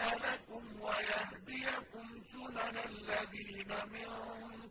لَكُمْ وَيَهْدِيَكُمْ سُنَنَ الَّذِينَ مِن